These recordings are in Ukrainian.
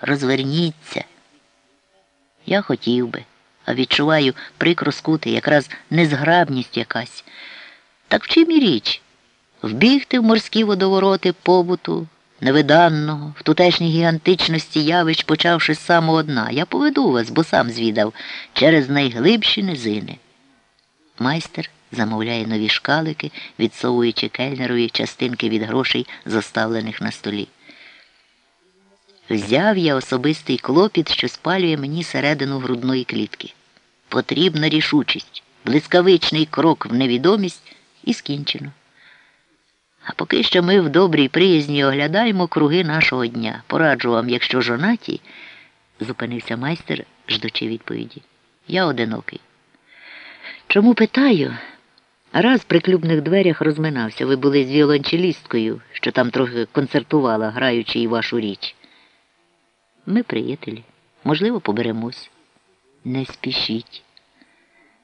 Розверніться. Я хотів би, а відчуваю прикро скути, якраз незграбність якась. Так в чим і річ? Вбігти в морські водовороти побуту, невиданного, в тутешній гігантичності явищ, почавши з самого одна. Я поведу вас, бо сам звідав, через найглибші низини. Майстер замовляє нові шкалики, відсовуючи кельнерові частинки від грошей, заставлених на столі. Взяв я особистий клопіт, що спалює мені середину грудної клітки. Потрібна рішучість, блискавичний крок в невідомість і скінчено. А поки що ми в добрій приязні оглядаємо круги нашого дня. Пораджу вам, якщо жонаті, зупинився майстер, ждучи відповіді. Я одинокий. Чому питаю? Раз при клюбних дверях розминався. Ви були з віолончелісткою, що там трохи концертувала, граючи і вашу річ. Ми приятелі. Можливо, поберемось. Не спішіть.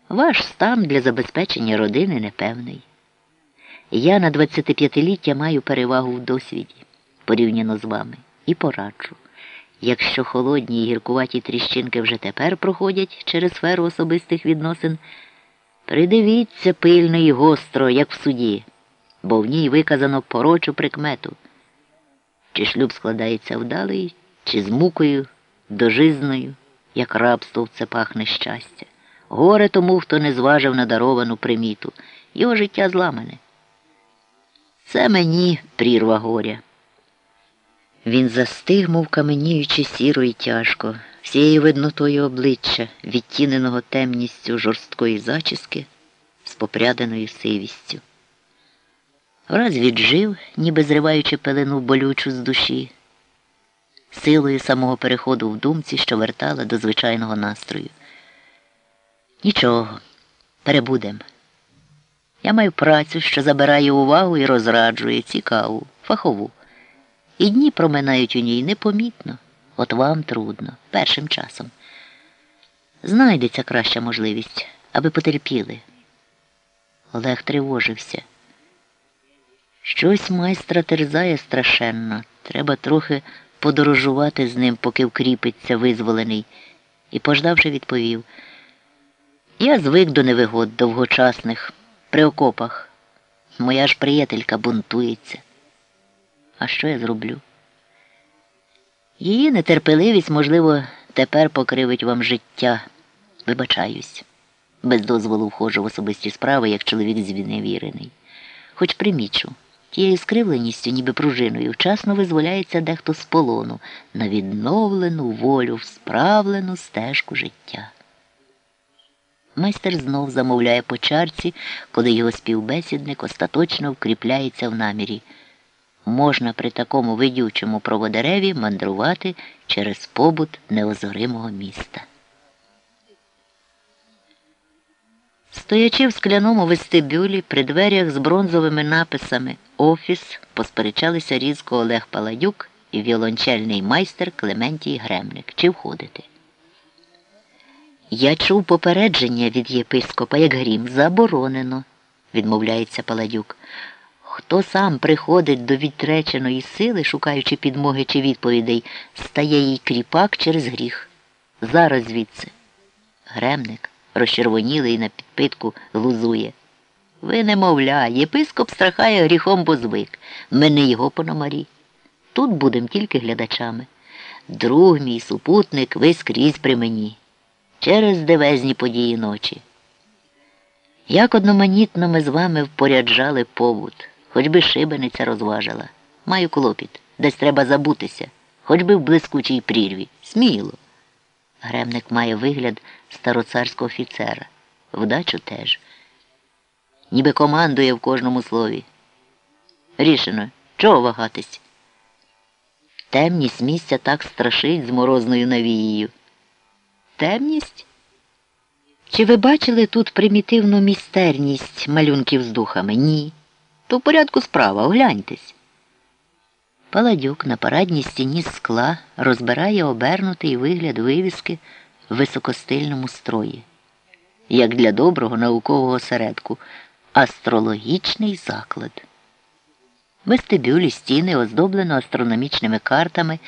Ваш стан для забезпечення родини непевний. Я на 25-ліття маю перевагу в досвіді, порівняно з вами, і пораджу. Якщо холодні і гіркуваті тріщинки вже тепер проходять через сферу особистих відносин, придивіться пильно і гостро, як в суді, бо в ній виказано порочу прикмету. Чи шлюб складається вдалий, чи з мукою, дожизною, як рабство в цепах нещастя. Горе тому, хто не зважив на даровану приміту, його життя зламане. Це мені прірва горя. Він застиг, мов каменіючи сіро і тяжко, всією виднотою обличчя, відтіненого темністю жорсткої зачіски з сивістю. Враз віджив, ніби зриваючи пелену болючу з душі, силою самого переходу в думці, що вертала до звичайного настрою. Нічого, перебудем. Я маю працю, що забирає увагу і розраджує цікаву, фахову. І дні проминають у ній непомітно, от вам трудно, першим часом. Знайдеться краща можливість, аби потерпіли. Олег тривожився. Щось майстра терзає страшенно. Треба трохи подорожувати з ним, поки вкріпиться визволений, і, пождавши, відповів. Я звик до невигод довгочасних, при окопах. Моя ж приятелька бунтується. А що я зроблю? Її нетерпеливість, можливо, тепер покривить вам життя. Вибачаюсь. Без дозволу входжу в особисті справи, як чоловік звіневірений. Хоч примічу, тією скривленістю, ніби пружиною, вчасно визволяється дехто з полону на відновлену волю, в справлену стежку життя. Майстер знов замовляє по чарці, коли його співбесідник остаточно вкріпляється в намірі. Можна при такому видючому проводереві мандрувати через побут неозоримого міста. Стоячи в скляному вестибюлі при дверях з бронзовими написами Офіс посперечалися різко Олег Паладюк і віолончельний майстер Клементій Гремник. Чи входити? Я чув попередження від єпископа, як грім, заборонено, відмовляється Паладюк. Хто сам приходить до відреченої сили, шукаючи підмоги чи відповідей, стає їй кріпак через гріх. Зараз звідси. Гремник, розчервонілий на підпитку, глузує. Ви, немовля, єпископ страхає гріхом, бо звик. Ми не його пономарі. Тут будемо тільки глядачами. Друг мій супутник ви скрізь при мені через дивезні події ночі. Як одноманітно ми з вами впоряджали побут, хоч би шибениця розважила. Маю клопіт, десь треба забутися, хоч би в блискучій прірві. Сміло. Гремник має вигляд староцарського офіцера, вдачу теж. Ніби командує в кожному слові. Рішено, чого вагатись? Темність місця так страшить з морозною навією. Темність? Чи ви бачили тут примітивну містерність малюнків з духами? Ні. То в порядку справа, огляньтесь. Паладюк на парадній стіні скла розбирає обернутий вигляд вивіски в високостильному строї, як для доброго наукового середку, астрологічний заклад. Вестибюлі стіни оздоблено астрономічними картами.